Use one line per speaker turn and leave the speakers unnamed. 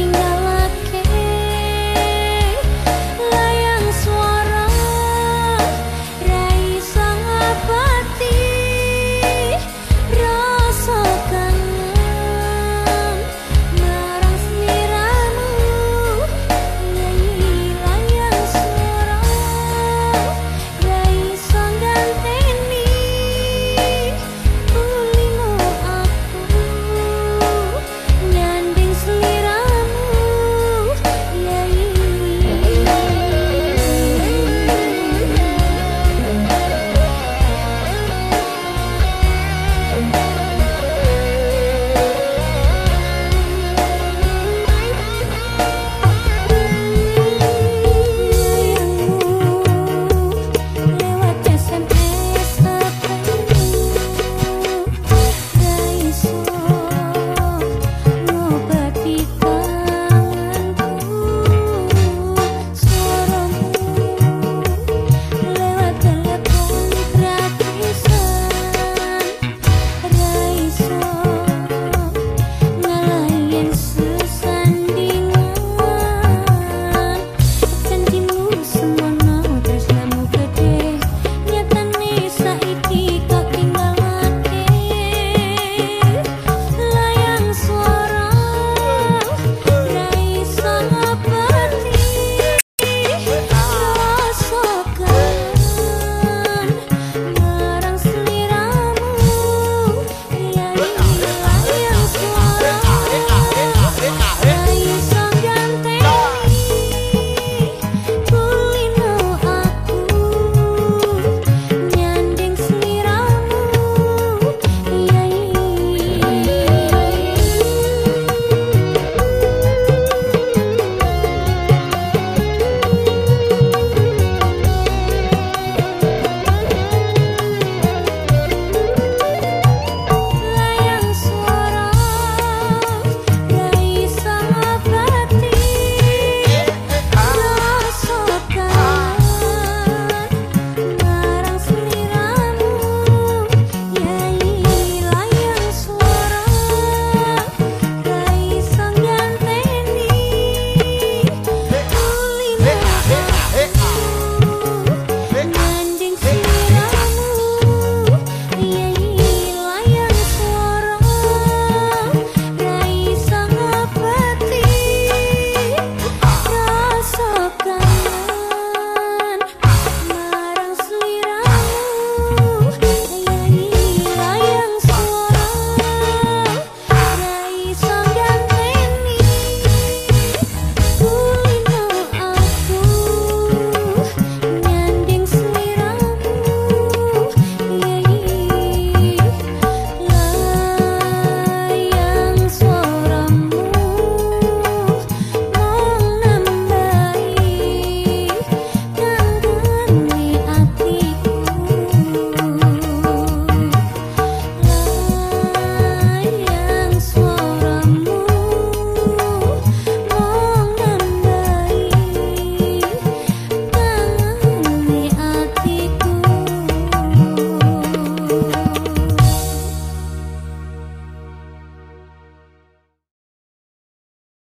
tinggal